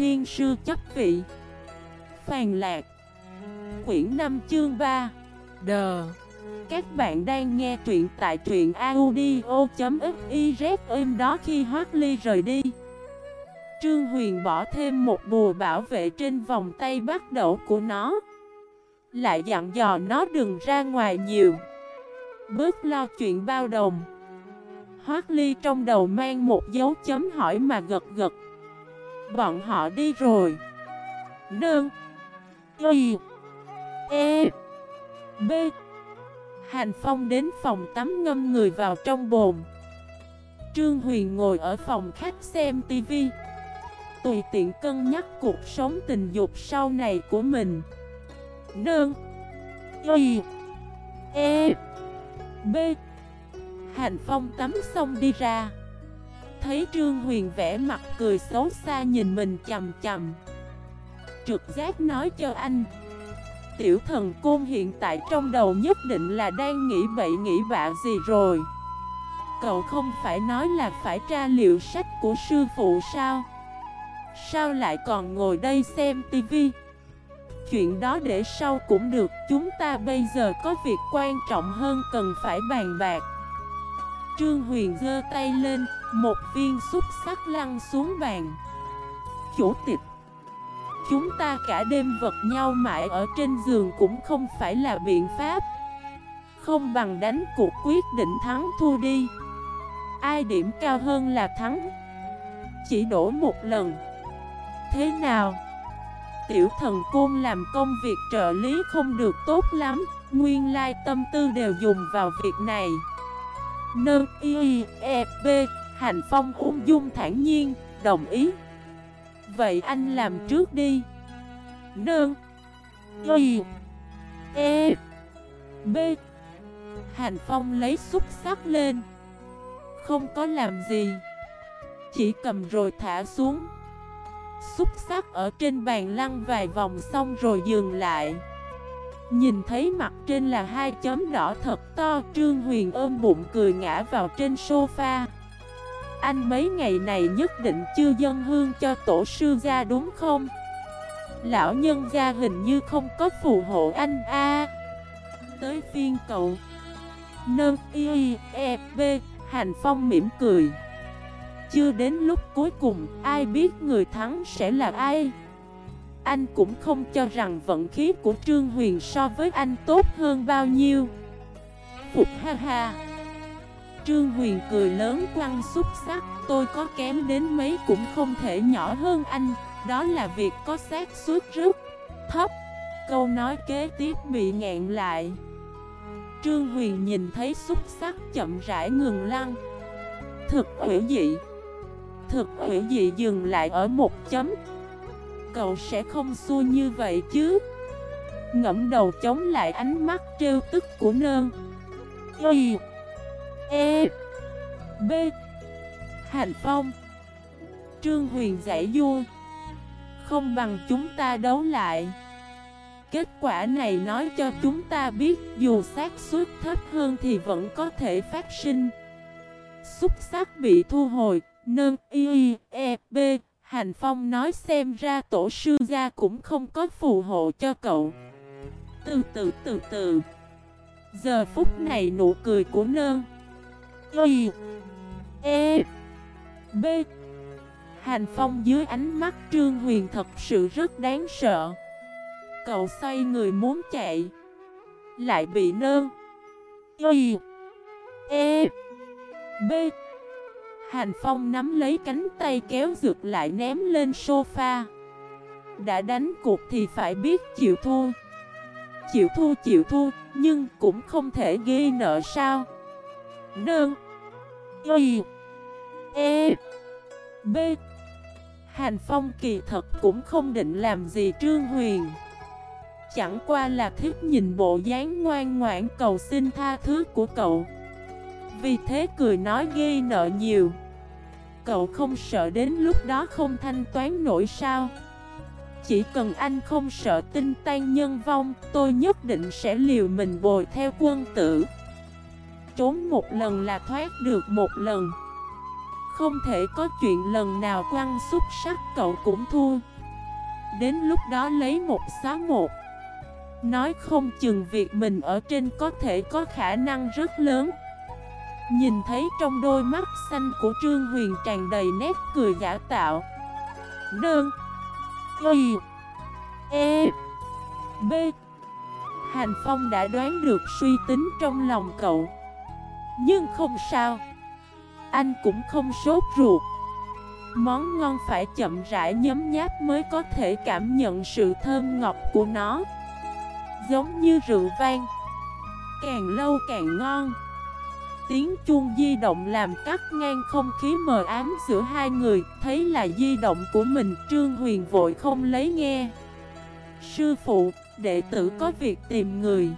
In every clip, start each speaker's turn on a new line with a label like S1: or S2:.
S1: thiên sư chấp vị. Phàn lạc. Quyển 5 chương 3 Đờ. Các bạn đang nghe truyện tại truyện audio.xyz êm đó khi Hoác Ly rời đi, Trương Huyền bỏ thêm một bùa bảo vệ trên vòng tay bắt đầu của nó. Lại dặn dò nó đừng ra ngoài nhiều. Bớt lo chuyện bao đồng. Hoác Ly trong đầu mang một dấu chấm hỏi mà gật gật. Bọn họ đi rồi. Nương. Y. E. B. Hành Phong đến phòng tắm ngâm người vào trong bồn. Trương Huyền ngồi ở phòng khách xem tivi Tùy tiện cân nhắc cuộc sống tình dục sau này của mình. Nương. Y. E. B. Hành Phong tắm xong đi ra. Thấy Trương Huyền vẽ mặt cười xấu xa nhìn mình chầm chầm Trực giác nói cho anh, Tiểu thần côn hiện tại trong đầu nhất định là đang nghĩ bậy nghĩ bạ gì rồi. Cậu không phải nói là phải tra liệu sách của sư phụ sao? Sao lại còn ngồi đây xem tivi Chuyện đó để sau cũng được, Chúng ta bây giờ có việc quan trọng hơn cần phải bàn bạc. Trương Huyền giơ tay lên một viên xúc sắc lăn xuống bàn. Chủ tịch, Chúng ta cả đêm vật nhau mãi ở trên giường cũng không phải là biện pháp. Không bằng đánh cuộc quyết định thắng thua đi. Ai điểm cao hơn là thắng? Chỉ đổ một lần. Thế nào? Tiểu thần côn làm công việc trợ lý không được tốt lắm. Nguyên lai tâm tư đều dùng vào việc này. Nơ y e b Hành phong ung dung thản nhiên, Đồng ý. Vậy anh làm trước đi. Nương. y. E. B. Hành phong lấy xúc sắc lên. Không có làm gì. Chỉ cầm rồi thả xuống. Xúc sắc ở trên bàn lăn vài vòng xong rồi dừng lại. Nhìn thấy mặt trên là hai chấm đỏ thật to, Trương Huyền ôm bụng cười ngã vào trên sofa. Anh mấy ngày này nhất định chưa dân hương cho tổ sư gia đúng không? Lão nhân gia hình như không có phù hộ anh a. Tới phiên cậu. Nâng y e b Hành Phong mỉm cười. Chưa đến lúc cuối cùng, ai biết người thắng sẽ là ai? Anh cũng không cho rằng vận khí của Trương Huyền so với anh tốt hơn bao nhiêu. Phục ha ha. Trương Huyền cười lớn quăng xuất sắc, Tôi có kém đến mấy cũng không thể nhỏ hơn anh, Đó là việc có xác suốt rất thấp. Câu nói kế tiếp bị ngẹn lại. Trương Huyền nhìn thấy xúc sắc chậm rãi ngừng lăn Thực hữu dị, Thực hữu dị dừng lại ở một chấm. Cậu sẽ không xua như vậy chứ? Ngẫm đầu chống lại ánh mắt trêu tức của nơn. Y E B. Hành Phong. Trương Huyền giải vua. Không bằng chúng ta đấu lại. Kết quả này nói cho chúng ta biết, Dù xác suất thấp hơn thì vẫn có thể phát sinh. Xúc sắc bị thu hồi, nâng Y E B. Hành Phong nói xem ra tổ sư gia cũng không có phù hộ cho cậu. Từ từ từ từ. Giờ phút này nụ cười của nơn Y E. B. Hành Phong dưới ánh mắt Trương Huyền thật sự rất đáng sợ. Cậu xoay người muốn chạy, Lại bị nơ. Y. E. B. Hành Phong nắm lấy cánh tay kéo rượt lại ném lên sofa. Đã đánh cuộc thì phải biết chịu thua. Chịu thua chịu thua, Nhưng cũng không thể ghi nợ sao. Đơn Y. E. B. Hành Phong kỳ thật cũng không định làm gì Trương Huyền. Chẳng qua là thích nhìn bộ dáng ngoan ngoãn cầu xin tha thứ của cậu. Vì thế cười nói ghi nợ nhiều. Cậu không sợ đến lúc đó không thanh toán nổi sao? Chỉ cần anh không sợ tinh tan nhân vong, Tôi nhất định sẽ liều mình bồi theo quân tử. Trốn một lần là thoát được một lần. Không thể có chuyện lần nào quăng xúc sắc cậu cũng thua. Đến lúc đó lấy một xóa một. Nói không chừng việc mình ở trên có thể có khả năng rất lớn. Nhìn thấy trong đôi mắt xanh của Trương Huyền tràn đầy nét cười giả tạo. Đơn. Y. E. B. Hành Phong đã đoán được suy tính trong lòng cậu. Nhưng không sao. Anh cũng không sốt ruột. Món ngon phải chậm rãi nhấm nháp mới có thể cảm nhận sự thơm ngọt của nó. Giống như rượu vang. Càng lâu càng ngon. Tiếng chuông di động làm cắt ngang không khí mờ ám giữa hai người. Thấy là di động của mình Trương Huyền vội không lấy nghe. Sư phụ, đệ tử có việc tìm người.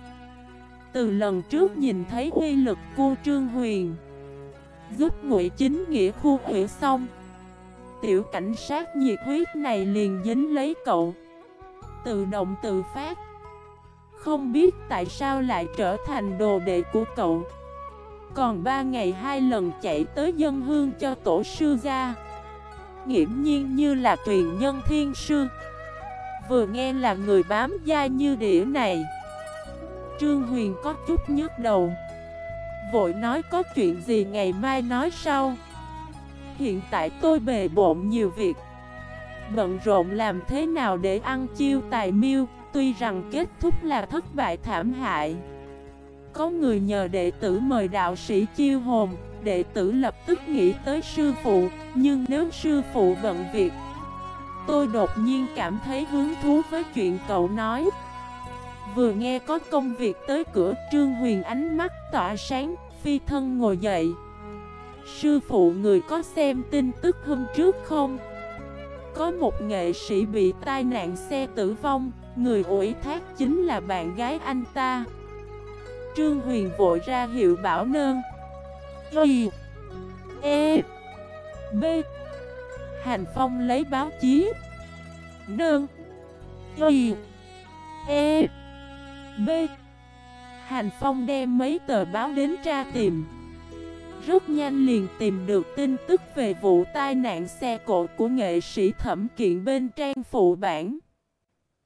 S1: Từ lần trước nhìn thấy uy lực của Trương Huyền, Giúp ngụy chính nghĩa khu hủy xong, Tiểu cảnh sát nhiệt huyết này liền dính lấy cậu, Tự động tự phát. Không biết tại sao lại trở thành đồ đệ của cậu. Còn ba ngày hai lần chạy tới dân hương cho tổ sư ra Nghiễm nhiên như là truyền nhân thiên sư. Vừa nghe là người bám da như đĩa này. Trương Huyền có chút nhức đầu. Vội nói có chuyện gì ngày mai nói sau. Hiện tại tôi bề bộn nhiều việc. Bận rộn làm thế nào để ăn chiêu tài miêu, Tuy rằng kết thúc là thất bại thảm hại. Có người nhờ đệ tử mời đạo sĩ chiêu hồn, Đệ tử lập tức nghĩ tới sư phụ, Nhưng nếu sư phụ bận việc, Tôi đột nhiên cảm thấy hứng thú với chuyện cậu nói. Vừa nghe có công việc tới cửa, Trương Huyền ánh mắt tỏa sáng, Phi thân ngồi dậy. Sư phụ, người có xem tin tức hôm trước không? Có một nghệ sĩ bị tai nạn xe tử vong, Người ủi thác chính là bạn gái anh ta. Trương Huyền vội ra hiệu bảo nơn. Y E B. Hành Phong lấy báo chí. Nơn, Y E B. Hành Phong đem mấy tờ báo đến tra tìm. Rất nhanh liền tìm được tin tức về vụ tai nạn xe cộ của nghệ sĩ thẩm kiện bên trang phụ bản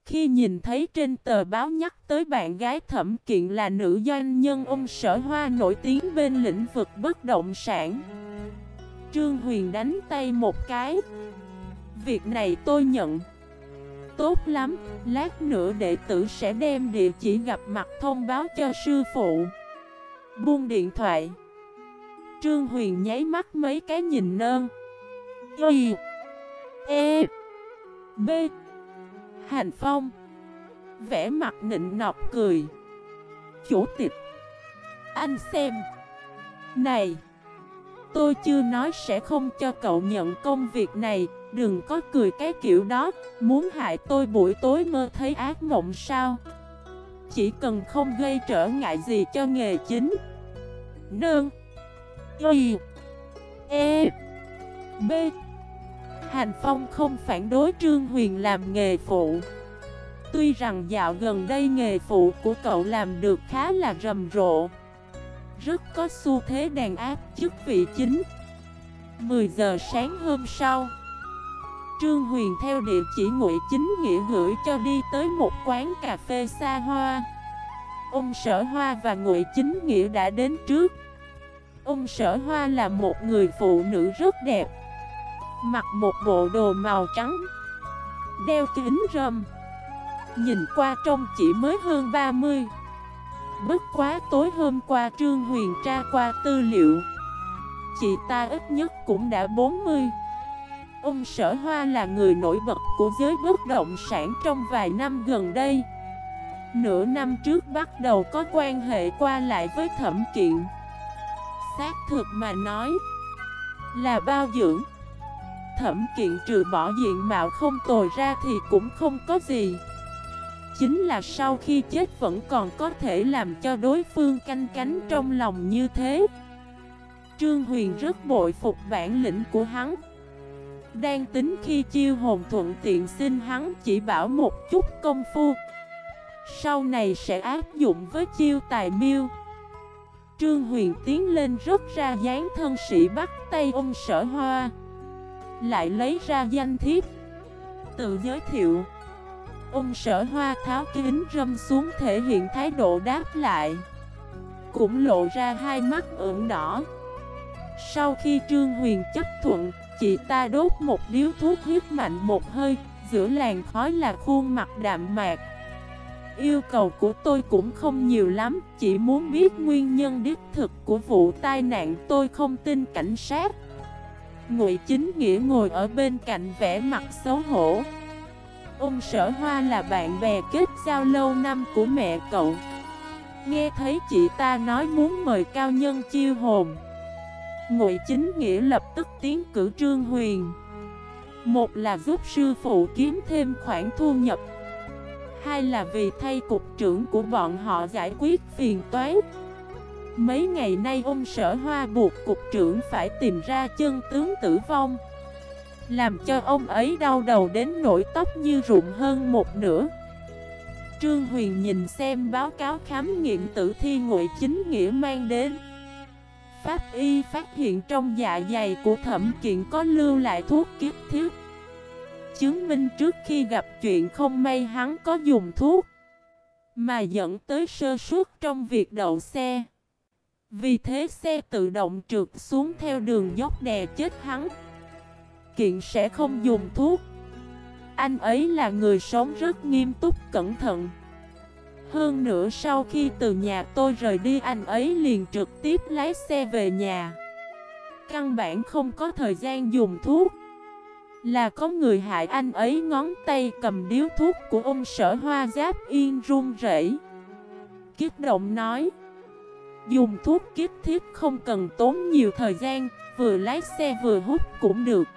S1: Khi nhìn thấy trên tờ báo nhắc tới bạn gái thẩm kiện là nữ doanh nhân ông sở hoa nổi tiếng bên lĩnh vực bất động sản. Trương Huyền đánh tay một cái. Việc này tôi nhận. Tốt lắm, lát nữa đệ tử sẽ đem địa chỉ gặp mặt thông báo cho sư phụ. Buông điện thoại. Trương Huyền nháy mắt mấy cái nhìn nơn. Y E B. Hành Phong. Vẽ mặt nịnh nọc cười. Chủ tịch. Anh xem. Này Tôi chưa nói sẽ không cho cậu nhận công việc này. Đừng có cười cái kiểu đó. Muốn hại tôi buổi tối mơ thấy ác mộng sao? Chỉ cần không gây trở ngại gì cho nghề chính. Nương. Y. E. B. Hành Phong không phản đối Trương Huyền làm nghề phụ. Tuy rằng dạo gần đây nghề phụ của cậu làm được khá là rầm rộ. Rất có xu thế đàn áp chức vị chính. 10 giờ sáng hôm sau Trương Huyền theo địa chỉ ngụy chính nghĩa gửi cho đi tới một quán cà phê xa hoa. Ông Sở Hoa và ngụy chính nghĩa đã đến trước. Ông Sở Hoa là một người phụ nữ rất đẹp, Mặc một bộ đồ màu trắng, Đeo kính râm, Nhìn qua trông chỉ mới hơn 30 Bất quá tối hôm qua Trương Huyền tra qua tư liệu, Chị ta ít nhất cũng đã 40 Ông Sở Hoa là người nổi bật của giới bất động sản trong vài năm gần đây. Nửa năm trước bắt đầu có quan hệ qua lại với thẩm kiện. Xác thực mà nói Là bao dưỡng. Thẩm kiện trừ bỏ diện mạo không tồi ra thì cũng không có gì. Chính là sau khi chết vẫn còn có thể làm cho đối phương canh cánh trong lòng như thế. Trương Huyền rất bội phục bản lĩnh của hắn. Đang tính khi chiêu hồn thuận tiện xin hắn chỉ bảo một chút công phu. Sau này sẽ áp dụng với chiêu tài miêu. Trương Huyền tiến lên rất ra dáng thân sĩ bắt tay ông sở hoa. Lại lấy ra danh thiếp. Tự giới thiệu. Ông sở hoa tháo kính râm xuống thể hiện thái độ đáp lại. Cũng lộ ra hai mắt ửng đỏ. Sau khi Trương Huyền chấp thuận Chị ta đốt một điếu thuốc huyết mạnh một hơi, Giữa làn khói là khuôn mặt đạm mạc. Yêu cầu của tôi cũng không nhiều lắm, Chỉ muốn biết nguyên nhân đích thực của vụ tai nạn tôi không tin cảnh sát. Ngụy Chính Nghĩa ngồi ở bên cạnh vẻ mặt xấu hổ. Ông Sở Hoa là bạn bè kết giao lâu năm của mẹ cậu. Nghe thấy chị ta nói muốn mời cao nhân chiêu hồn. Ngụy Chính Nghĩa lập tức tiến cử Trương Huyền. Một là giúp sư phụ kiếm thêm khoản thu nhập. Hai là vì thay cục trưởng của bọn họ giải quyết phiền toái. Mấy ngày nay ông sở hoa buộc cục trưởng phải tìm ra chân tướng tử vong, Làm cho ông ấy đau đầu đến nỗi tóc như rụng hơn một nửa. Trương Huyền nhìn xem báo cáo khám nghiệm tử thi ngụy chính nghĩa mang đến. Pháp y phát hiện trong dạ dày của thẩm kiện có lưu lại thuốc kiếp thiết. Chứng minh trước khi gặp chuyện không may hắn có dùng thuốc, Mà dẫn tới sơ suất trong việc đậu xe. Vì thế xe tự động trượt xuống theo đường dốc đè chết hắn. Kiện sẽ không dùng thuốc. Anh ấy là người sống rất nghiêm túc, cẩn thận hơn nữa sau khi từ nhà tôi rời đi anh ấy liền trực tiếp lái xe về nhà. Căn bản không có thời gian dùng thuốc. Là có người hại anh ấy ngón tay cầm điếu thuốc của ông sở hoa giáp yên run rẩy. Kiếp động nói, Dùng thuốc kiếp thiết không cần tốn nhiều thời gian, Vừa lái xe vừa hút cũng được.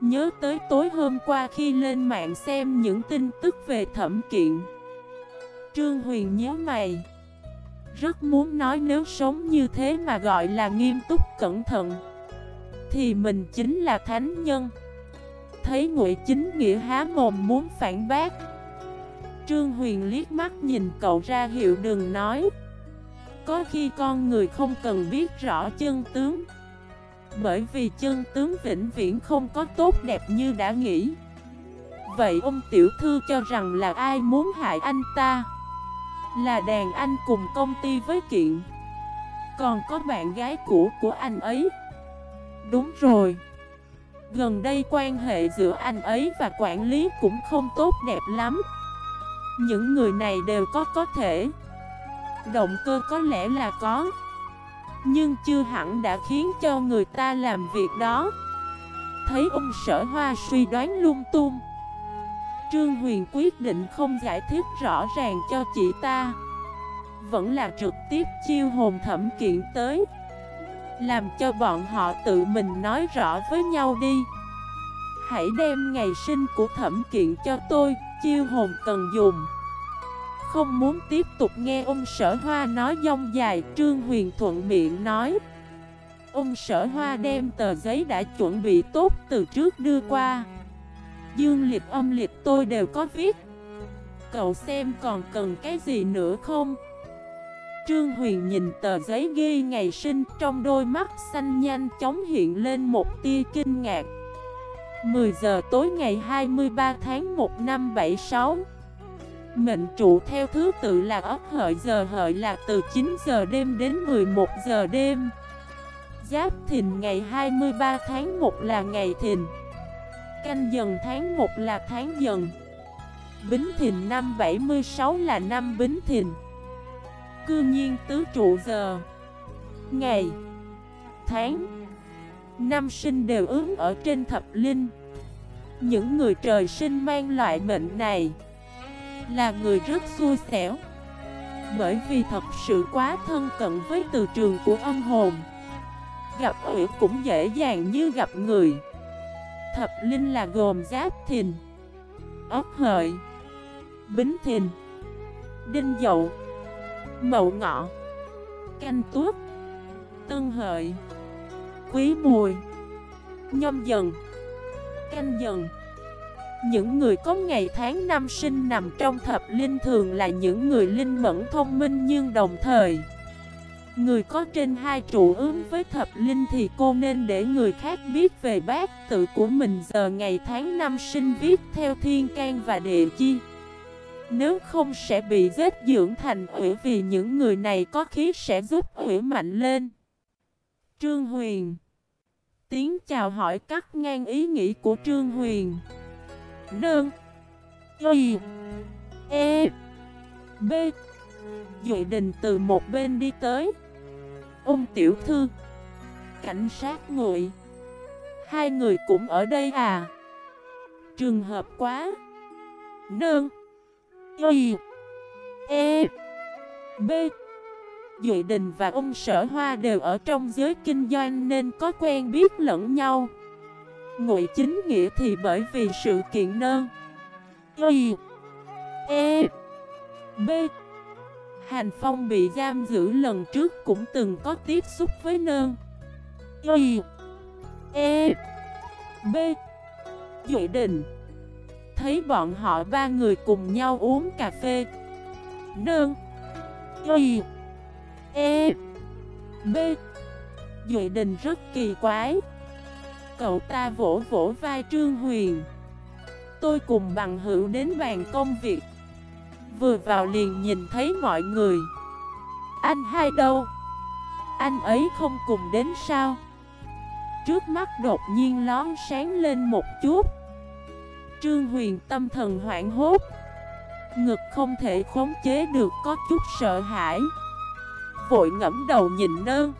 S1: Nhớ tới tối hôm qua khi lên mạng xem những tin tức về thẩm kiện. Trương Huyền nhớ mày. Rất muốn nói nếu sống như thế mà gọi là nghiêm túc, cẩn thận. Thì mình chính là thánh nhân. Thấy Ngụy Chính Nghĩa há mồm muốn phản bác. Trương Huyền liếc mắt nhìn cậu ra hiệu đừng nói. Có khi con người không cần biết rõ chân tướng. Bởi vì chân tướng vĩnh viễn không có tốt đẹp như đã nghĩ. Vậy ông tiểu thư cho rằng là ai muốn hại anh ta? Là đàn anh cùng công ty với kiện. Còn có bạn gái cũ của anh ấy. Đúng rồi. Gần đây quan hệ giữa anh ấy và quản lý cũng không tốt đẹp lắm. Những người này đều có có thể. Động cơ có lẽ là có. Nhưng chưa hẳn đã khiến cho người ta làm việc đó. Thấy ông sở hoa suy đoán lung tung. Trương Huyền quyết định không giải thích rõ ràng cho chị ta. Vẫn là trực tiếp chiêu hồn thẩm kiện tới, Làm cho bọn họ tự mình nói rõ với nhau đi. Hãy đem ngày sinh của thẩm kiện cho tôi, Chiêu hồn cần dùng. Không muốn tiếp tục nghe ông sở hoa nói dông dài, Trương Huyền thuận miệng nói. Ông sở hoa đem tờ giấy đã chuẩn bị tốt từ trước đưa qua. Dương lịch âm lịch tôi đều có viết. Cậu xem còn cần cái gì nữa không? Trương Huyền nhìn tờ giấy ghi ngày sinh Trong đôi mắt xanh nhanh chóng hiện lên một tia kinh ngạc. 10 giờ tối ngày 23 tháng 1 năm 76 Mệnh trụ theo thứ tự là ấp hợi, giờ hợi là từ 9 giờ đêm đến 11 giờ đêm. Giáp thìn ngày 23 tháng 1 là ngày thìn. Canh dần tháng 1 là tháng dần. Bính Thìn năm 76 là năm Bính Thìn. Cư nhiên tứ trụ giờ, Ngày, Tháng, Năm sinh đều ứng ở trên thập linh. Những người trời sinh mang loại mệnh này Là người rất xui xẻo, Bởi vì thật sự quá thân cận với từ trường của âm hồn. Gặp ủy cũng dễ dàng như gặp người. Thập linh là gồm giáp thìn, Ốc hợi, Bính thìn, Đinh dậu, Mậu ngọ, Canh tuốt Tân hợi, Quý mùi Nhâm dần, Canh dần. Những người có ngày tháng năm sinh nằm trong thập linh thường là những người linh mẫn thông minh nhưng đồng thời Người có trên hai trụ ứng với thập linh thì cô nên để người khác biết về bát tự của mình giờ ngày tháng năm sinh viết theo thiên can và địa chi. Nếu không sẽ bị giết dưỡng thành ủy vì những người này có khí sẽ giúp ủy mạnh lên. Trương Huyền. Tiếng chào hỏi cắt ngang ý nghĩ của Trương Huyền. Nương Y. E. B. Duệ đình từ một bên đi tới. Ông tiểu thư. Cảnh sát ngồi. Hai người cũng ở đây à? Trường hợp quá. Nương. Y. E. B. Duệ Đình và ông Sở Hoa đều ở trong giới kinh doanh nên có quen biết lẫn nhau. Ngụy chính nghĩa thì bởi vì sự kiện nơn Y. E. B. Hành Phong bị giam giữ lần trước cũng từng có tiếp xúc với nơn. Y E B Duệ Đình Thấy bọn họ ba người cùng nhau uống cà phê. Nơn, Y E B. Duệ Đình rất kỳ quái. Cậu ta vỗ vỗ vai Trương Huyền. Tôi cùng bằng hữu đến bàn công việc. Vừa vào liền nhìn thấy mọi người. Anh hai đâu? Anh ấy không cùng đến sao? Trước mắt đột nhiên lón sáng lên một chút. Trương Huyền tâm thần hoảng hốt. Ngực không thể khống chế được có chút sợ hãi. Vội ngẫm đầu nhìn nơn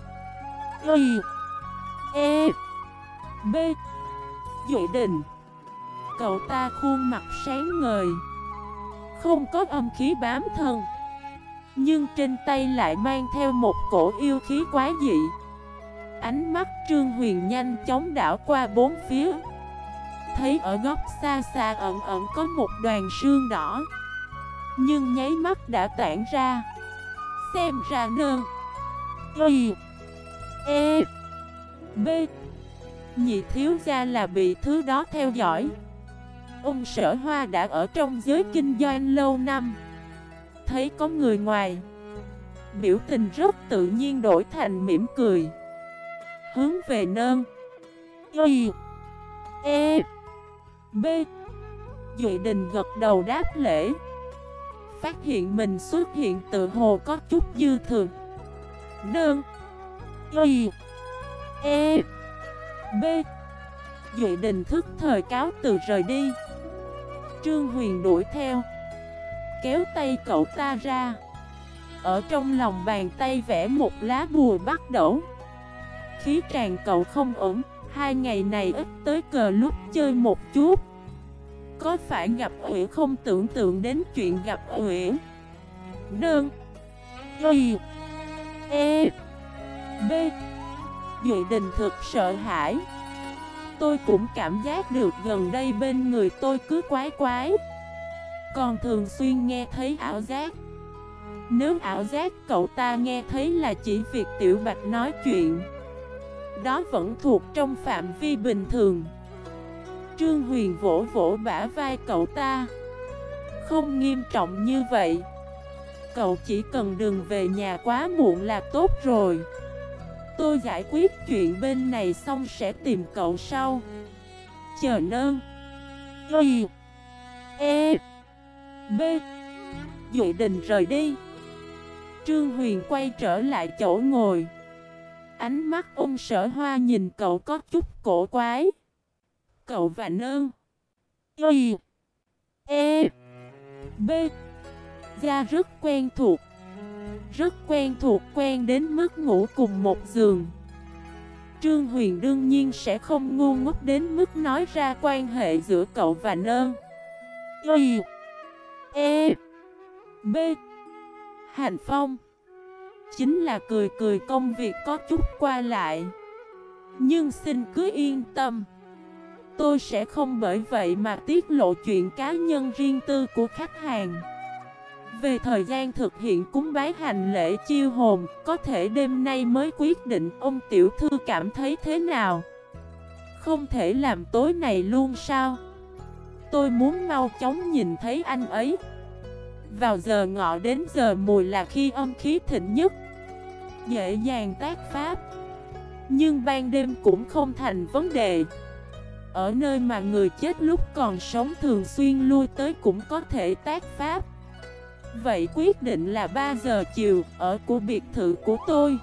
S1: Y E B. Dội Đình Cậu ta khuôn mặt sáng ngời. Không có âm khí bám thân. Nhưng trên tay lại mang theo một cổ yêu khí quá dị. Ánh mắt Trương Huyền nhanh chóng đảo qua bốn phía. Thấy ở góc xa xa ẩn ẩn có một đoàn sương đỏ. Nhưng nháy mắt đã tản ra. Xem ra nơ Y. E. B. Nhị thiếu gia là bị thứ đó theo dõi. Ông sở hoa đã ở trong giới kinh doanh lâu năm. Thấy có người ngoài. Biểu tình rất tự nhiên đổi thành mỉm cười. Hướng về nơn Y. E. B. Duệ đình gật đầu đáp lễ. Phát hiện mình xuất hiện tự hồ có chút dư thường Nơn Y. E. B. Duệ đình thức thời cáo từ rời đi. Trương Huyền đuổi theo. Kéo tay cậu ta ra. Ở trong lòng bàn tay vẽ một lá bùa bắt đầu. Khí tràn cậu không ổn. Hai ngày này ít tới cờ lúc chơi một chút. Có phải gặp Uyển không tưởng tượng đến chuyện gặp Uyển Đơn. Y. E. B. Duệ đình thực sợ hãi. Tôi cũng cảm giác được gần đây bên người tôi cứ quái quái. Còn thường xuyên nghe thấy ảo giác. Nếu ảo giác cậu ta nghe thấy là chỉ việc Tiểu Bạch nói chuyện, Đó vẫn thuộc trong phạm vi bình thường. Trương Huyền vỗ vỗ bả vai cậu ta. Không nghiêm trọng như vậy. Cậu chỉ cần đừng về nhà quá muộn là tốt rồi. Tôi giải quyết chuyện bên này xong sẽ tìm cậu sau. Chờ nơn. Y E. B. Duệ đình rời đi. Trương Huyền quay trở lại chỗ ngồi. Ánh mắt ông sở hoa nhìn cậu có chút cổ quái. Cậu và nơn. Y E. B. Da rất quen thuộc rất quen thuộc, quen đến mức ngủ cùng một giường. Trương Huyền đương nhiên sẽ không ngu ngốc đến mức nói ra quan hệ giữa cậu và nơn Y E B Hành Phong. Chính là cười cười công việc có chút qua lại. Nhưng xin cứ yên tâm. Tôi sẽ không bởi vậy mà tiết lộ chuyện cá nhân riêng tư của khách hàng về thời gian thực hiện cúng bái hành lễ chiêu hồn, có thể đêm nay mới quyết định ông tiểu thư cảm thấy thế nào. Không thể làm tối này luôn sao? Tôi muốn mau chóng nhìn thấy anh ấy. Vào giờ ngọ đến giờ mùi là khi âm khí thịnh nhất. dễ dàng tác pháp Nhưng ban đêm cũng không thành vấn đề Ở nơi mà người chết lúc còn sống thường xuyên lui tới cũng có thể tác pháp Vậy quyết định là 3 giờ chiều, ở của biệt thự của tôi.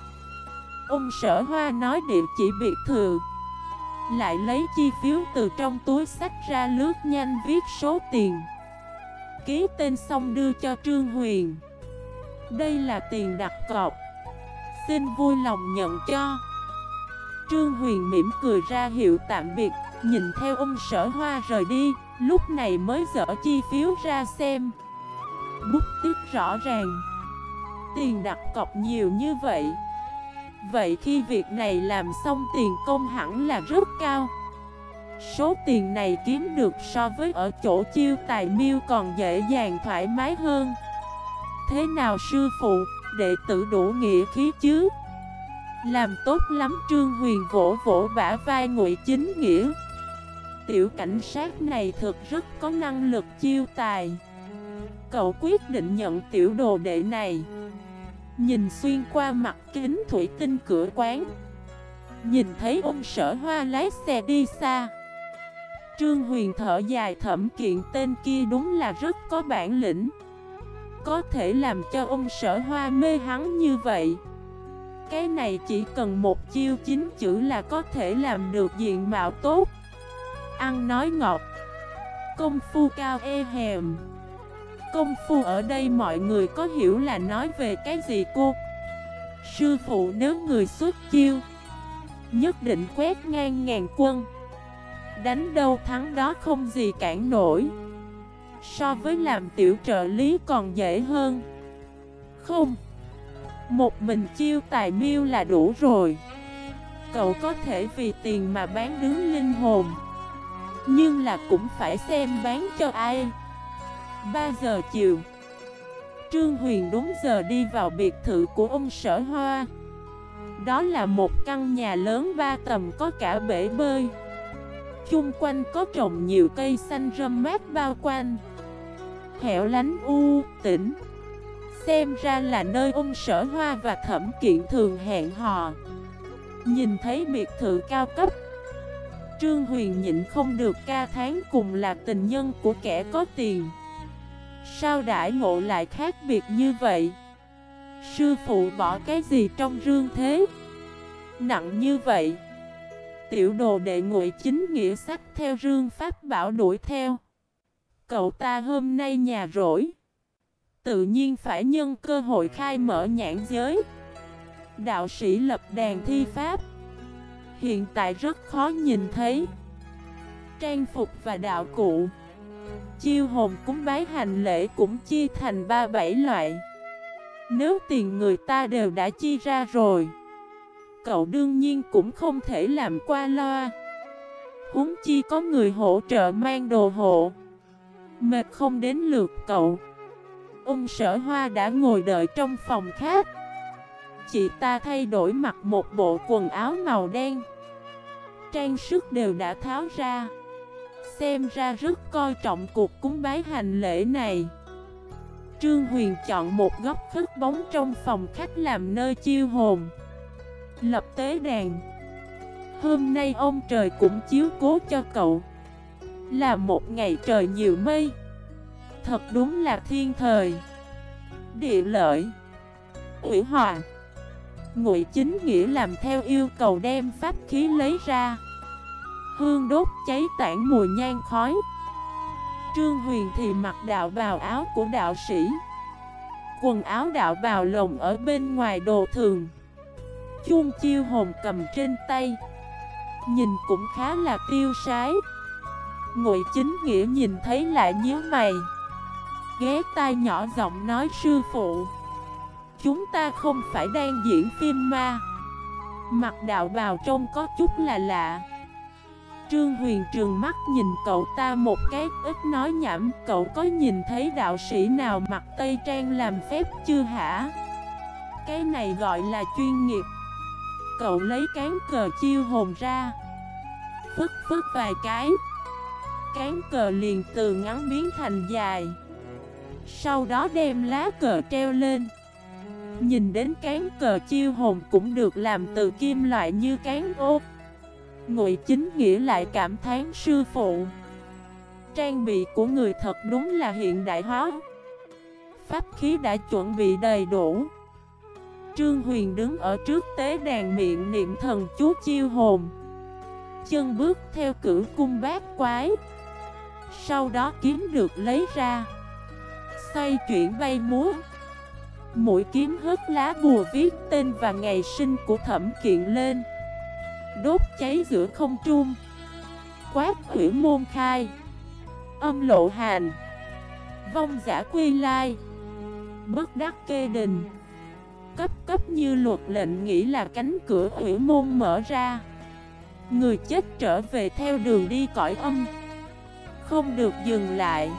S1: Ông sở hoa nói địa chỉ biệt thự. Lại lấy chi phiếu từ trong túi sách ra lướt nhanh viết số tiền. Ký tên xong đưa cho Trương Huyền. Đây là tiền đặt cọc. Xin vui lòng nhận cho. Trương Huyền mỉm cười ra hiệu tạm biệt, Nhìn theo ông sở hoa rời đi, Lúc này mới dở chi phiếu ra xem. Bút tích rõ ràng. Tiền đặt cọc nhiều như vậy. Vậy khi việc này làm xong tiền công hẳn là rất cao. Số tiền này kiếm được so với ở chỗ chiêu tài miêu còn dễ dàng thoải mái hơn. Thế nào sư phụ, đệ tử đủ nghĩa khí chứ? Làm tốt lắm Trương Huyền vỗ vỗ bả vai ngụy chính nghĩa. Tiểu cảnh sát này thực rất có năng lực chiêu tài. Cậu quyết định nhận tiểu đồ đệ này. Nhìn xuyên qua mặt kính thủy tinh cửa quán. Nhìn thấy ông sở hoa lái xe đi xa. Trương Huyền thở dài thẩm kiện tên kia đúng là rất có bản lĩnh. Có thể làm cho ông sở hoa mê hắn như vậy. Cái này chỉ cần một chiêu chính chữ là có thể làm được diện mạo tốt. Ăn nói ngọt. Công phu cao e hèm. Công phu ở đây mọi người có hiểu là nói về cái gì cô? Sư phụ nếu người xuất chiêu, Nhất định quét ngang ngàn quân. Đánh đâu thắng đó không gì cản nổi. So với làm tiểu trợ lý còn dễ hơn. Không, Một mình chiêu tài miêu là đủ rồi. Cậu có thể vì tiền mà bán đứng linh hồn, Nhưng là cũng phải xem bán cho ai. 3 giờ chiều. Trương Huyền đúng giờ đi vào biệt thự của ông Sở Hoa. Đó là một căn nhà lớn ba tầng có cả bể bơi. Chung quanh có trồng nhiều cây xanh râm mát bao quanh. Hẻo lánh u, tỉnh Xem ra là nơi ông Sở Hoa và Thẩm Kiện thường hẹn hò. Nhìn thấy biệt thự cao cấp Trương Huyền nhịn không được ca tháng cùng là tình nhân của kẻ có tiền. Sao đãi ngộ lại khác biệt như vậy? Sư phụ bỏ cái gì trong rương thế? Nặng như vậy. Tiểu đồ đệ ngụy chính nghĩa sách theo rương pháp bảo đuổi theo. Cậu ta hôm nay nhà rỗi. Tự nhiên phải nhân cơ hội khai mở nhãn giới. Đạo sĩ lập đàn thi pháp. Hiện tại rất khó nhìn thấy. Trang phục và đạo cụ. Chiêu hồn cúng bái hành lễ cũng chia thành ba bảy loại. Nếu tiền người ta đều đã chi ra rồi, Cậu đương nhiên cũng không thể làm qua loa. Huống chi có người hỗ trợ mang đồ hộ. Mệt không đến lượt cậu. Ông sở hoa đã ngồi đợi trong phòng khác. Chị ta thay đổi mặc một bộ quần áo màu đen. Trang sức đều đã tháo ra. Xem ra rất coi trọng cuộc cúng bái hành lễ này. Trương Huyền chọn một góc khất bóng trong phòng khách làm nơi chiêu hồn. Lập tế đàn. Hôm nay ông trời cũng chiếu cố cho cậu. Là một ngày trời nhiều mây. Thật đúng là thiên thời. Địa lợi. Ủy hòa Ngụy chính nghĩa làm theo yêu cầu đem pháp khí lấy ra. Hương đốt cháy tản mùi nhang khói. Trương Huyền thì mặc đạo bào áo của đạo sĩ. Quần áo đạo bào lồng ở bên ngoài đồ thường. Chuông chiêu hồn cầm trên tay. Nhìn cũng khá là tiêu sái. Ngụy chính nghĩa nhìn thấy lại nhíu mày. Ghé tai nhỏ giọng nói, sư phụ, Chúng ta không phải đang diễn phim ma. Mặt đạo bào trông có chút là lạ. Trương Huyền trường mắt nhìn cậu ta một cái, ít nói nhảm, Cậu có nhìn thấy đạo sĩ nào mặc Tây Trang làm phép chưa hả? Cái này gọi là chuyên nghiệp. Cậu lấy cán cờ chiêu hồn ra. Phức phức vài cái. Cán cờ liền từ ngắn biến thành dài. Sau đó đem lá cờ treo lên. Nhìn đến cán cờ chiêu hồn cũng được làm từ kim loại như cán ô Ngụy chính nghĩa lại cảm thán sư phụ. Trang bị của người thật đúng là hiện đại hóa. Pháp khí đã chuẩn bị đầy đủ. Trương Huyền đứng ở trước tế đàn miệng niệm thần chú chiêu hồn. Chân bước theo cử cung bát quái. Sau đó kiếm được lấy ra. Xoay chuyển bay múa. Mũi kiếm hớt lá bùa viết tên và ngày sinh của thẩm kiện lên. Đốt cháy giữa không trung. Quát hủy môn khai. Âm lộ hành Vong giả quy lai. Bất đắc kê đình. Cấp cấp như luật lệnh nghĩ là cánh cửa hủy môn mở ra. Người chết trở về theo đường đi cõi âm. Không được dừng lại.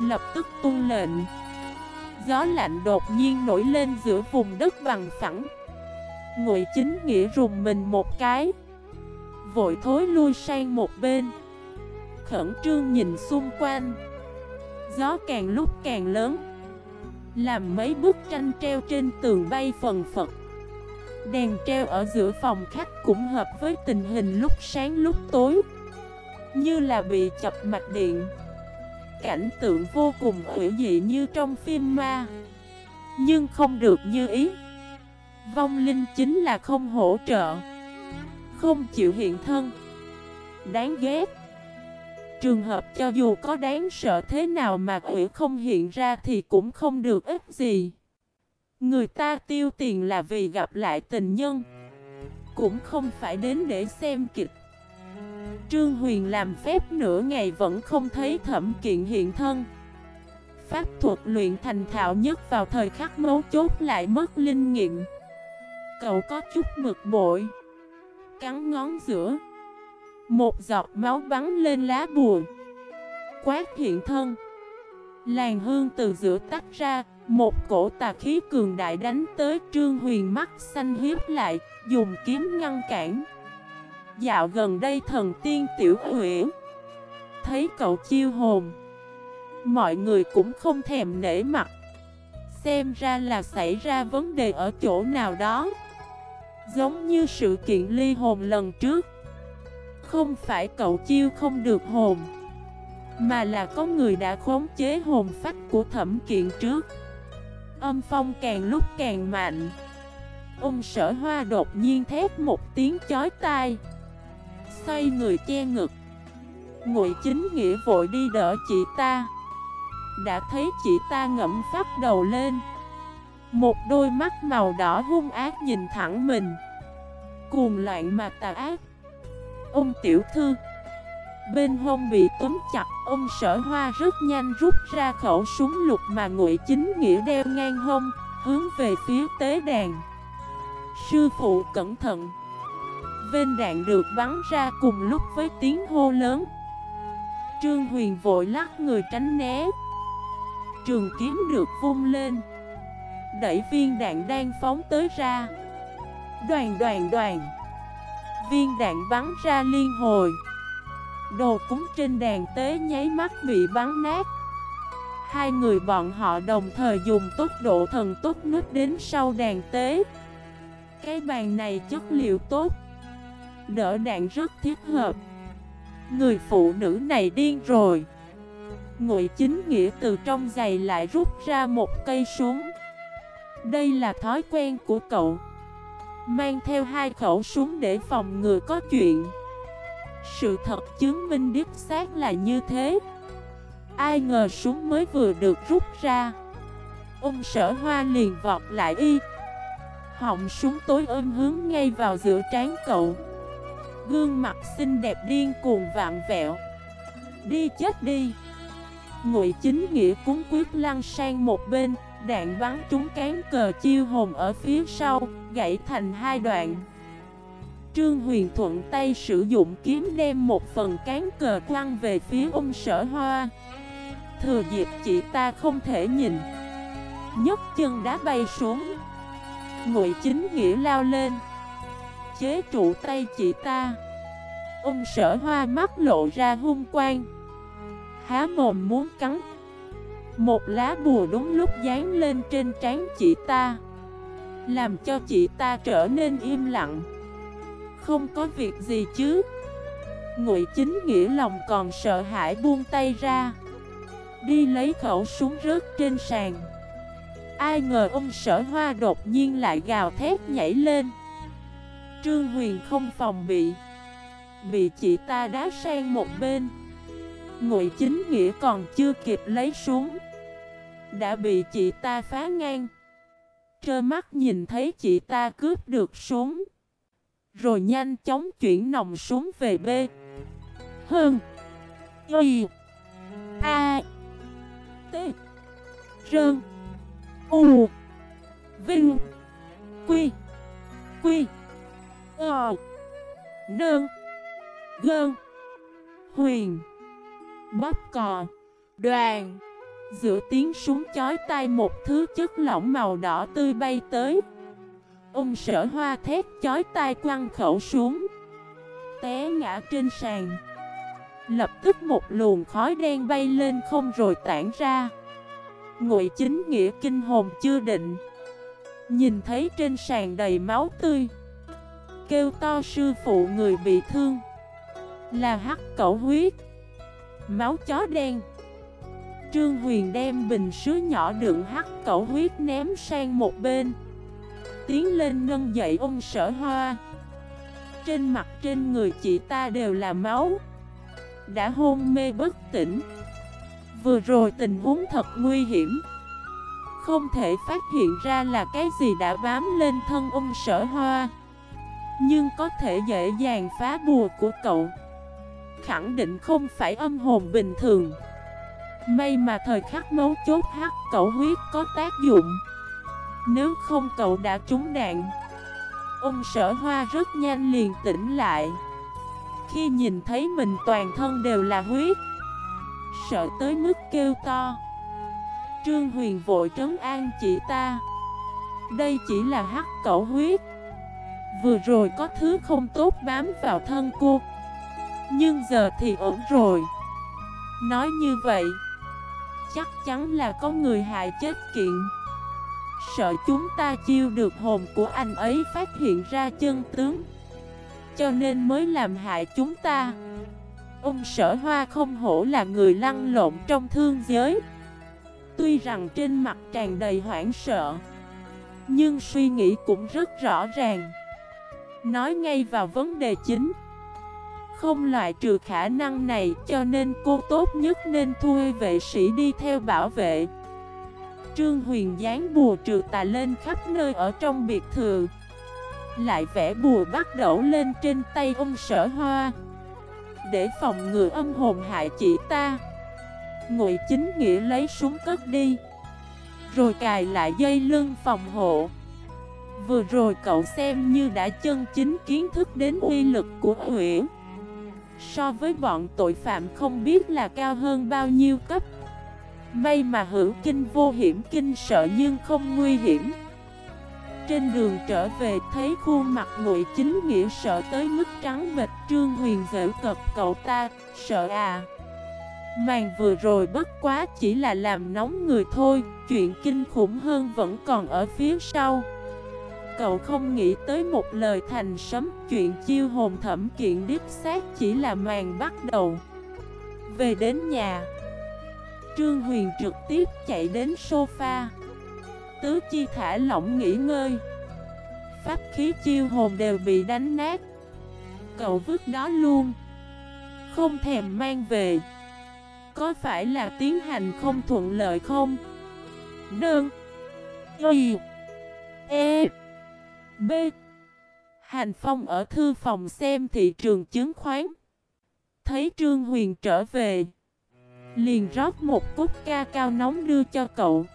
S1: Lập tức tu lệnh. Gió lạnh đột nhiên nổi lên giữa vùng đất bằng phẳng. Ngụy chính nghĩa rùng mình một cái. Vội thối lui sang một bên. Khẩn trương nhìn xung quanh. Gió càng lúc càng lớn. Làm mấy bức tranh treo trên tường bay phần phật. Đèn treo ở giữa phòng khách cũng hợp với tình hình lúc sáng lúc tối. Như là bị chập mạch điện. Cảnh tượng vô cùng hữu dị như trong phim ma. Nhưng không được như ý. Vong linh chính là không hỗ trợ, Không chịu hiện thân. Đáng ghét. Trường hợp cho dù có đáng sợ thế nào mà quỷ không hiện ra thì cũng không được ích gì. Người ta tiêu tiền là vì gặp lại tình nhân, Cũng không phải đến để xem kịch. Trương Huyền làm phép nửa ngày vẫn không thấy thẩm kiện hiện thân. Pháp thuật luyện thành thạo nhất vào thời khắc mấu chốt lại mất linh nghiệm. Cậu có chút mực bội. Cắn ngón giữa. Một giọt máu bắn lên lá bùa. Quát hiện thân. Làn hương từ giữa tách ra, Một cổ tà khí cường đại đánh tới Trương Huyền mắt xanh hiếp lại, Dùng kiếm ngăn cản. Dạo gần đây thần tiên tiểu huyển Thấy cậu chiêu hồn. Mọi người cũng không thèm nể mặt. Xem ra là xảy ra vấn đề ở chỗ nào đó. Giống như sự kiện ly hồn lần trước. Không phải cậu chiêu không được hồn, Mà là có người đã khống chế hồn phách của thẩm kiện trước. Âm phong càng lúc càng mạnh. Ông sở hoa đột nhiên thét một tiếng chói tai. Xoay người che ngực. Ngụy chính nghĩa vội đi đỡ chị ta. Đã thấy chị ta ngẫm phát đầu lên. Một đôi mắt màu đỏ hung ác nhìn thẳng mình. Cuồng loạn mà tà ác. Ông tiểu thư. Bên hông bị túm chặt, Ông sở hoa rất nhanh rút ra khẩu súng lục mà ngụy chính nghĩa đeo ngang hông, Hướng về phía tế đàn. Sư phụ cẩn thận. Vên đạn được bắn ra cùng lúc với tiếng hô lớn. Trương Huyền vội lắc người tránh né. Trường kiếm được vung lên. Đẩy viên đạn đang phóng tới ra. Đoàn đoàn đoàn. Viên đạn bắn ra liên hồi. Đồ cúng trên đàn tế nháy mắt bị bắn nát. Hai người bọn họ đồng thời dùng tốc độ thần tốt nước đến sau đàn tế. Cái bàn này chất liệu tốt. Đỡ đạn rất thiết hợp. Người phụ nữ này điên rồi. Ngụy chính nghĩa từ trong giày lại rút ra một cây súng. Đây là thói quen của cậu. Mang theo hai khẩu súng để phòng ngừa có chuyện. Sự thật chứng minh điếp xác là như thế. Ai ngờ súng mới vừa được rút ra. Ông sở hoa liền vọt lại y. Họng súng tối ôm hướng ngay vào giữa trán cậu. Gương mặt xinh đẹp điên cuồng vạn vẹo. Đi chết đi. Ngụy chính nghĩa cúng quyết lăn sang một bên. Đạn bắn trúng cán cờ chiêu hồn ở phía sau, Gãy thành hai đoạn. Trương Huyền thuận tay sử dụng kiếm đem một phần cán cờ quăng về phía ông sở hoa. Thừa dịp chị ta không thể nhìn, nhấc chân đá bay xuống. Ngụy chính nghĩa lao lên, chế trụ tay chị ta. Ông sở hoa mắt lộ ra hung quang, Há mồm muốn cắn một lá bùa đúng lúc dán lên trên trán chị ta, Làm cho chị ta trở nên im lặng. Không có việc gì chứ? Ngụy chính nghĩa lòng còn sợ hãi buông tay ra, Đi lấy khẩu súng rớt trên sàn. Ai ngờ ông sở hoa đột nhiên lại gào thét nhảy lên. Trương Huyền không phòng bị Bị chị ta đá sang một bên. Ngụy chính nghĩa còn chưa kịp lấy súng đã bị chị ta phá ngang. Trơ mắt nhìn thấy chị ta cướp được súng. Rồi nhanh chóng chuyển nòng súng về B. Hơn. Y. A. T. Rơn. U. Vinh. Quy. Quy. Ờ. Nơn. Gơn. Huyền. Bóp cò. Đoàn. Giữa tiếng súng chói tai một thứ chất lỏng màu đỏ tươi bay tới. Ông sở hoa thét chói tai quăng khẩu súng. Té ngã trên sàn. Lập tức một luồng khói đen bay lên không rồi tản ra. Ngụy chính nghĩa kinh hồn chưa định. Nhìn thấy trên sàn đầy máu tươi. Kêu to sư phụ người bị thương. Là hắc cẩu huyết. Máu chó đen. Trương Huyền đem bình sứ nhỏ đựng hắc cẩu huyết ném sang một bên. Tiến lên nâng dậy ông sở hoa. Trên mặt trên người chị ta đều là máu. Đã hôn mê bất tỉnh. Vừa rồi tình huống thật nguy hiểm. Không thể phát hiện ra là cái gì đã bám lên thân ông sở hoa. Nhưng có thể dễ dàng phá bùa của cậu. Khẳng định không phải âm hồn bình thường. May mà thời khắc mấu chốt hắc cậu huyết có tác dụng. Nếu không cậu đã trúng đạn, Ông sở hoa rất nhanh liền tỉnh lại. Khi nhìn thấy mình toàn thân đều là huyết, Sợ tới mức kêu to. Trương Huyền vội trấn an chị ta. Đây chỉ là hắc cẩu huyết. Vừa rồi có thứ không tốt bám vào thân cô. Nhưng giờ thì ổn rồi. Nói như vậy Chắc chắn là có người hại chết kiện. Sợ chúng ta chiêu được hồn của anh ấy phát hiện ra chân tướng, Cho nên mới làm hại chúng ta. Ông sở hoa không hổ là người lăn lộn trong thương giới. Tuy rằng trên mặt tràn đầy hoảng sợ, Nhưng suy nghĩ cũng rất rõ ràng. Nói ngay vào vấn đề chính không loại trừ khả năng này, cho nên cô tốt nhất nên thuê vệ sĩ đi theo bảo vệ. Trương Huyền dán bùa trừ tà lên khắp nơi ở trong biệt thự. Lại vẽ bùa bắt đổ lên trên tay ông sở hoa. Để phòng ngừa âm hồn hại chị ta. Ngụy chính nghĩa lấy súng cất đi. Rồi cài lại dây lưng phòng hộ. Vừa rồi cậu xem như đã chân chính kiến thức đến uy lực của huyễn So với bọn tội phạm không biết là cao hơn bao nhiêu cấp. May mà hữu kinh vô hiểm kinh sợ nhưng không nguy hiểm. Trên đường trở về thấy khuôn mặt ngụy chính nghĩa sợ tới mức trắng bệch Trương Huyền dễ cật cậu ta, sợ à? Màn vừa rồi bất quá chỉ là làm nóng người thôi Chuyện kinh khủng hơn vẫn còn ở phía sau. Cậu không nghĩ tới một lời thành sấm, Chuyện chiêu hồn thẩm kiện điếp xác chỉ là màn bắt đầu. Về đến nhà, Trương Huyền trực tiếp chạy đến sofa. Tứ chi thả lỏng nghỉ ngơi. Pháp khí chiêu hồn đều bị đánh nát. Cậu vứt đó luôn. Không thèm mang về. Có phải là tiến hành không thuận lợi không? Đơn Y. E. B. Hành Phong ở thư phòng xem thị trường chứng khoán. Thấy Trương Huyền trở về, Liền rót một cốc ca cao nóng đưa cho cậu.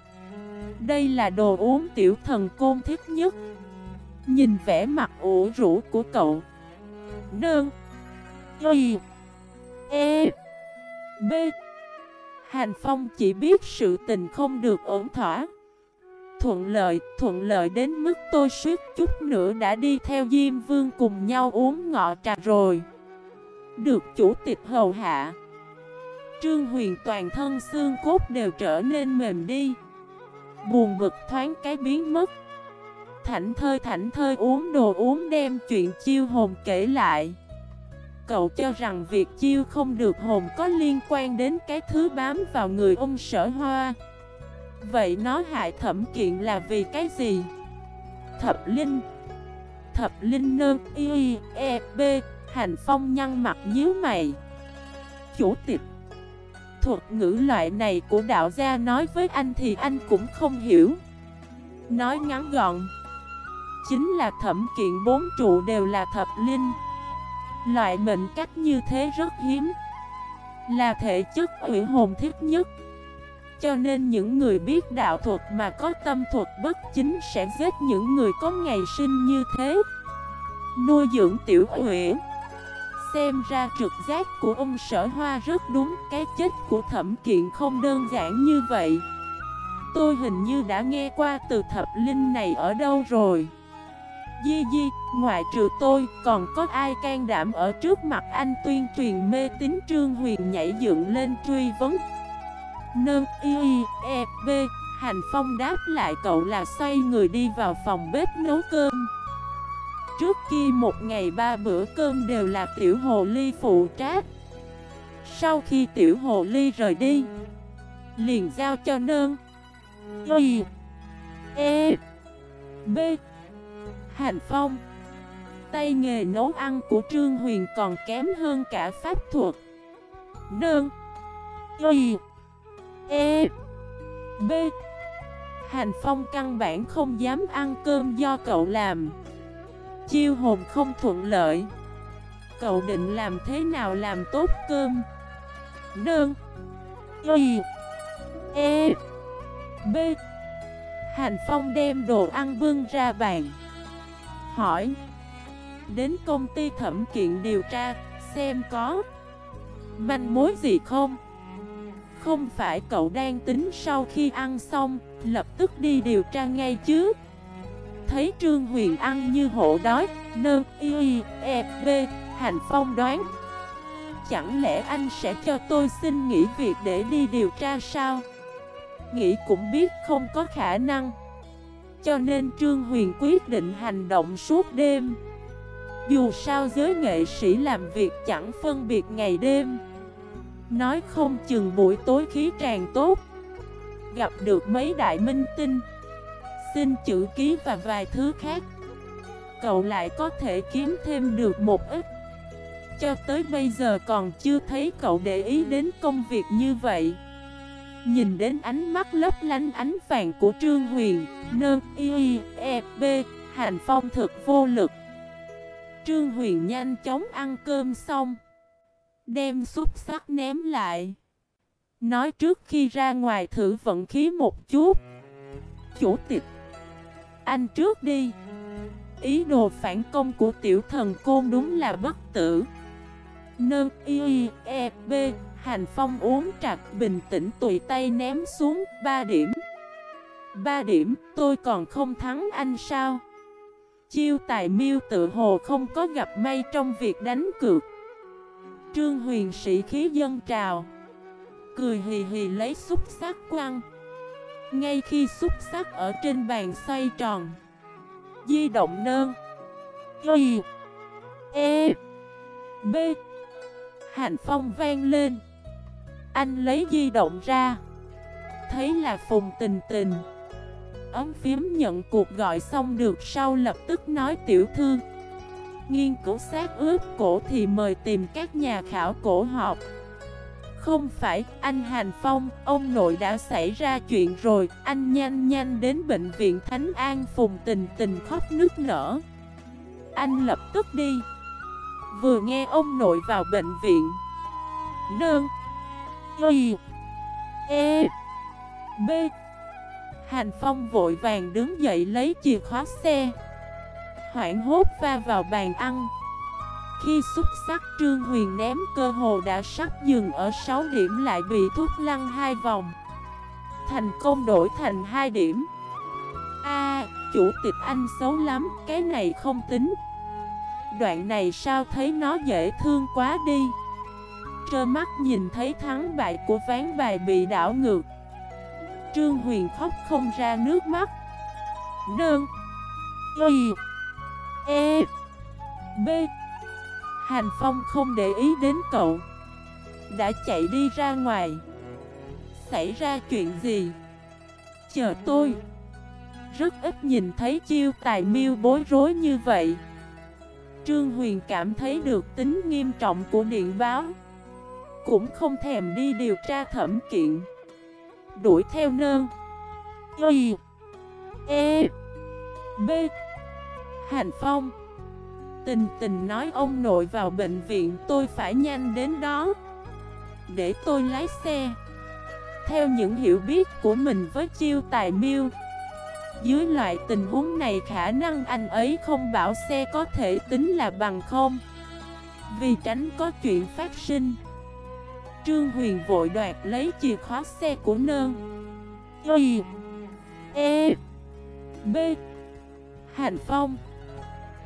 S1: Đây là đồ uống tiểu thần côn thích nhất. Nhìn vẻ mặt ủ rũ của cậu. Nương. Y. E. B. Hành Phong chỉ biết sự tình không được ổn thỏa. Thuận lợi, thuận lợi đến mức tôi suýt chút nữa đã đi theo Diêm Vương cùng nhau uống ngọ trà rồi. Được chủ tịch hầu hạ. Trương Huyền toàn thân xương cốt đều trở nên mềm đi. Buồn bực thoáng cái biến mất. Thảnh thơi thảnh thơi uống đồ uống đem chuyện chiêu hồn kể lại. Cậu cho rằng việc chiêu không được hồn có liên quan đến cái thứ bám vào người ông sở hoa. Vậy nó hại thẩm kiện là vì cái gì? Thập Linh. Thập Linh nơ y e b, Hành phong nhăn mặt nhíu mày. Chủ tịch. Thuật ngữ loại này của đạo gia nói với anh thì anh cũng không hiểu. Nói ngắn gọn. Chính là thẩm kiện bốn trụ đều là thập linh. Loại mệnh cách như thế rất hiếm. Là thể chất ủy hồn thiết nhất. Cho nên những người biết đạo thuật mà có tâm thuật bất chính sẽ giết những người có ngày sinh như thế. Nuôi dưỡng tiểu ủy Xem ra trực giác của ông sở hoa rất đúng Cái chết của thẩm kiện không đơn giản như vậy. Tôi hình như đã nghe qua từ thập linh này ở đâu rồi. Di Di, ngoại trừ tôi, còn có ai can đảm ở trước mặt anh tuyên truyền mê tín Trương Huyền nhảy dựng lên truy vấn? Nâng y, e, b, Hành Phong đáp lại cậu là xoay người đi vào phòng bếp nấu cơm. Trước kia một ngày ba bữa cơm đều là tiểu hồ ly phụ trách. Sau khi tiểu hồ ly rời đi Liền giao cho nơn Y E B. Hành Phong Tay nghề nấu ăn của Trương Huyền còn kém hơn cả pháp thuật. Nơn Y E B. Hành Phong căn bản không dám ăn cơm do cậu làm. Chiêu hồn không thuận lợi. Cậu định làm thế nào làm tốt cơm? Đơn Y. E. B. Hành Phong đem đồ ăn bưng ra bàn. Hỏi. Đến công ty thẩm kiện điều tra, Xem có Manh mối gì không? Không phải cậu đang tính sau khi ăn xong, Lập tức đi điều tra ngay chứ. Thấy Trương Huyền ăn như hộ đói, Nơ, y e b Hành Phong đoán. Chẳng lẽ anh sẽ cho tôi xin nghỉ việc để đi điều tra sao? Nghĩ cũng biết không có khả năng. Cho nên Trương Huyền quyết định hành động suốt đêm. Dù sao giới nghệ sĩ làm việc chẳng phân biệt ngày đêm. Nói không chừng buổi tối khí tràn tốt. Gặp được mấy đại minh tinh. Xin chữ ký và vài thứ khác. Cậu lại có thể kiếm thêm được một ít. Cho tới bây giờ còn chưa thấy cậu để ý đến công việc như vậy. Nhìn đến ánh mắt lấp lánh ánh vàng của Trương Huyền, Nơ, y e b Hành phong thực vô lực. Trương Huyền nhanh chóng ăn cơm xong. Đem xúc sắc ném lại. Nói trước khi ra ngoài thử vận khí một chút. Chủ tịch. Anh trước đi. Ý đồ phản công của tiểu thần côn đúng là bất tử. Nơ y e b Hành Phong uống trạc bình tĩnh tùy tay ném xuống 3 điểm. 3 điểm, tôi còn không thắng anh sao? Chiêu tài miêu tự hồ không có gặp may trong việc đánh cược. Trương huyền sĩ khí dân trào. Cười hì hì lấy xúc sắc quăng. Ngay khi xúc sắc ở trên bàn xoay tròn. Di động nơn. Y. E. B. Hành phong vang lên. Anh lấy di động ra. Thấy là Phùng Tình Tình. Ấm phím nhận cuộc gọi xong được sau lập tức nói tiểu thư. Nghiên cứu xác ướp cổ thì mời tìm các nhà khảo cổ học. Không phải, anh Hành Phong, ông nội đã xảy ra chuyện rồi Anh nhanh nhanh đến bệnh viện Thánh An Phùng Tình Tình khóc nức nở. Anh lập tức đi. Vừa nghe ông nội vào bệnh viện. Nương, Y. E. B. Hành Phong vội vàng đứng dậy lấy chìa khóa xe. Hoảng hốt va vào bàn ăn. Khi xúc sắc Trương Huyền ném cơ hồ đã sắp dừng ở 6 điểm lại bị thuốc lăn hai vòng. Thành công đổi thành 2 điểm. A, chủ tịch anh xấu lắm, cái này không tính. Đoạn này sao thấy nó dễ thương quá đi. Trơ mắt nhìn thấy thắng bại của ván bài bị đảo ngược. Trương Huyền khóc không ra nước mắt. Đơn Y. E B. Hành Phong không để ý đến cậu. Đã chạy đi ra ngoài. Xảy ra chuyện gì? Chờ tôi. Rất ít nhìn thấy chiêu tài miêu bối rối như vậy. Trương Huyền cảm thấy được tính nghiêm trọng của điện báo. Cũng không thèm đi điều tra thẩm kiện. Đuổi theo nơn Y E B. Hành Phong. Tình tình nói ông nội vào bệnh viện, tôi phải nhanh đến đó Để tôi lái xe. Theo những hiểu biết của mình với chiêu tài miêu, Dưới loại tình huống này khả năng anh ấy không bảo xe có thể tính là bằng không. Vì tránh có chuyện phát sinh, Trương Huyền vội đoạt lấy chìa khóa xe của nơn. Y E B. Hành Phong.